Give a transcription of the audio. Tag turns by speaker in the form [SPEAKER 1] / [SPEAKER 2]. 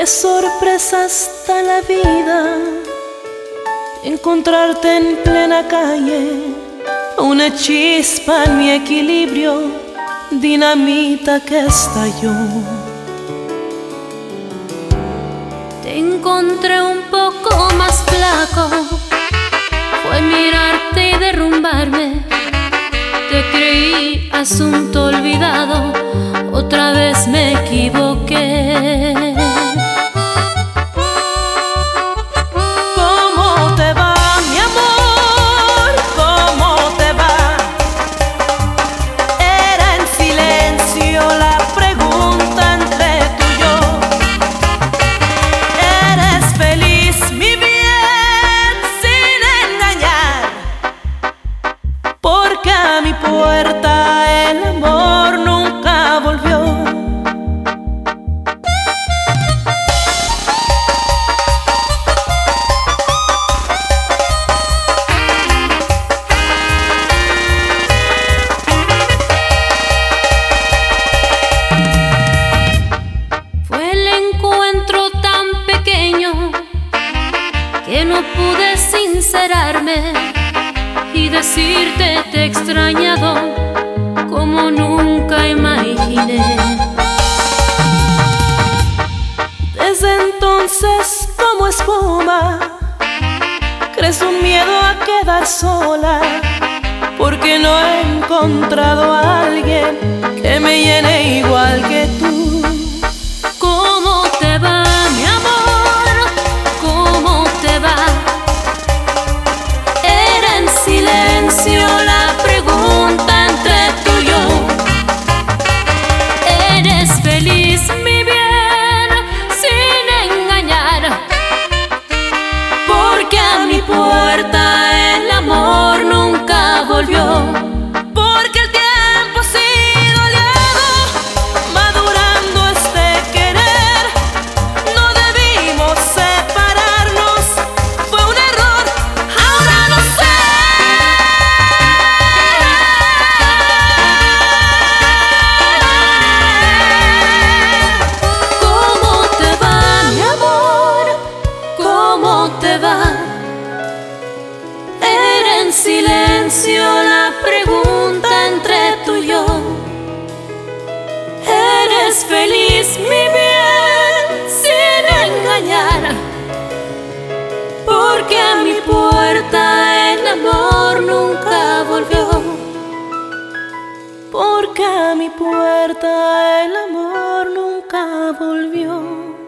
[SPEAKER 1] Qué sorpresa está la vida, encontrarte en plena calle, una chispa en mi equilibrio, dinamita que estalló.
[SPEAKER 2] Te encontré un poco más flaco, fue mirarte y derrumbarme. Te creí asunto olvidado, otra vez me equivoqué. Decirte te he extrañado como nunca imaginé.
[SPEAKER 1] Desde entonces como espuma crece un miedo a quedar sola porque no he encontrado a alguien que me llene
[SPEAKER 2] la pregunta entre tú y yo. Eres feliz, mi bien, sin engañar, porque a mi puerta el amor nunca volvió.
[SPEAKER 1] Porque a mi puerta el amor nunca volvió.